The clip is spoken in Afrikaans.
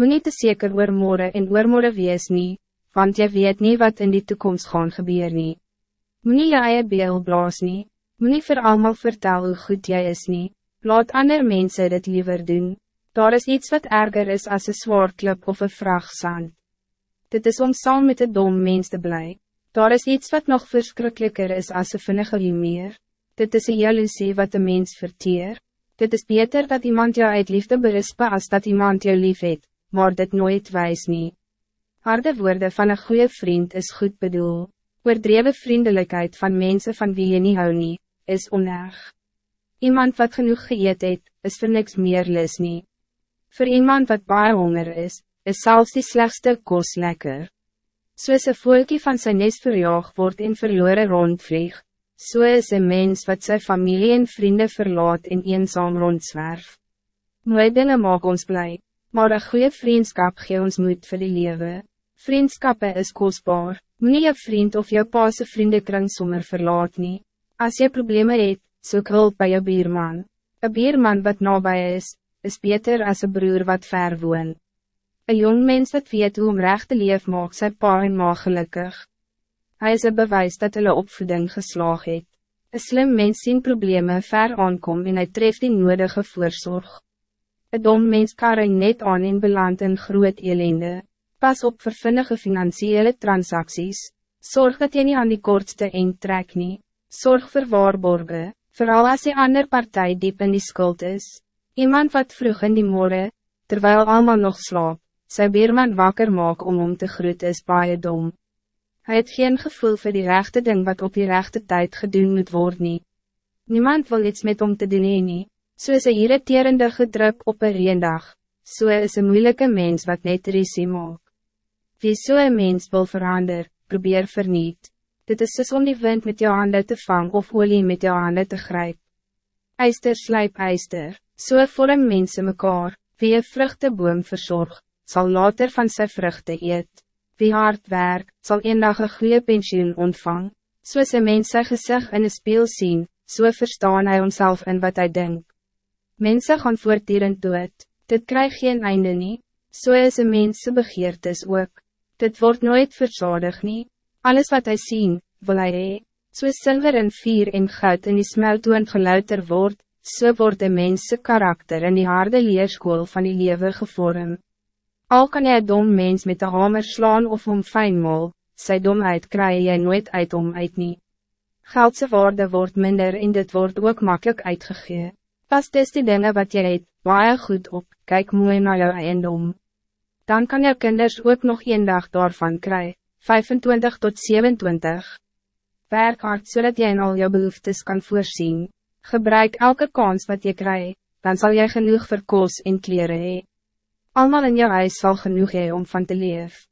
Moet niet te zeker oor morgen en oor morgen wees nie, want jy weet niet wat in die toekomst gaan gebeur nie. Moet nie jou eie beel blaas nie, moet nie vir allemaal vertel hoe goed jy is nie, laat ander mensen dit liever doen. Daar is iets wat erger is als een zwaardklip of een vraagsand. Dit is om saam met een dom mens te blij. Daar is iets wat nog verschrikkelijker is als een vinnige meer. Dit is een jaloezie wat de mens verteer. Dit is beter dat iemand jou uit liefde berispe als dat iemand jou lief het, maar dit nooit wijs niet. Harde woorden van een goede vriend is goed bedoel. Oordreven vriendelijkheid van mensen van wie je niet hou nie, is onerg. Iemand wat genoeg geëet het, is voor niks meer lis nie. Voor iemand wat baie honger is, is zelfs die slechtste kos lekker. Soos een voelkie van zijn nes verjaag word en verloren rondvlieg, so is een mens wat zijn familie en vrienden verlaat en eenzaam rondzwerf. Mooi dinge maak ons blij, maar een goede vriendschap gee ons moed voor die lewe. Vriendskappe is kostbaar, moet je vriend of jou paase vriendenkring sommer verlaat nie. As jy probleme het, soek hulp by jou bierman. Een bierman wat nabij is, is beter als een broer wat ver woon. Een jong mens dat weet hoe om recht te leef maak sy pa en ma gelukkig. Hij is een bewijs dat hulle opvoeding geslaag het. Een slim mens sien probleme ver aankom en hy tref die nodige voorzorg. Een dom mens karre net aan en beland in groot elende. Pas op vervinnige financiële transacties. Zorg dat je niet aan die kortste eind trek nie. Zorg voor waarborgen, vooral als die ander partij diep in die schuld is. Iemand wat vroeg in die morgen, terwijl allemaal nog slaap, sy beerman wakker maak om om te groet is baie dom. Hij het geen gevoel voor die rechte ding wat op die rechte tijd gedoen moet worden. Niemand wil iets met om te doen nie, so is een irriterende gedruk op een reendag, so is een moeilijke mens wat net risie maak. Wie so een mens wil verander, probeer verniet. Dit is soos om die wind met jou handen te vang of olie met jou handen te grijp. Eister slijp eister, so vorm mense mekaar, wie een vruchteboom verzorg, zal later van zijn vruchten eet. Wie hard werk, zal een dag een goede pensioen ontvang. Soos een mens sy gezicht in een speel zien, so verstaan hij onszelf in wat hij denkt. Mensen gaan voortdurend dood, dit krijg geen einde nie, so is een mens begeertes ook. Dit wordt nooit verzadig nie, alles wat hij zien, wil hij hee. Soos silver en vier en goud in die smeltoon geluider word, so word de mense karakter in die harde leerskool van die lewe gevorm. Al kan jy dom mens met de hamer slaan of om fijnmol, sy domheid kry jy nooit uit om uit nie. Geldse waarde wordt minder en dit wordt ook makkelijk uitgegee. Pas dis die dinge wat jy het, baie goed op, kijk mooi naar jou eiendom. Dan kan jou kinders ook nog een dag daarvan kry, 25 tot 27. Werk hard zodat so jy in al jou behoeftes kan voorzien. Gebruik elke kans wat je krijgt, dan zal jij genoeg vir koos en kleren hee. Almal in jou huis zal genoeg hee om van te leven.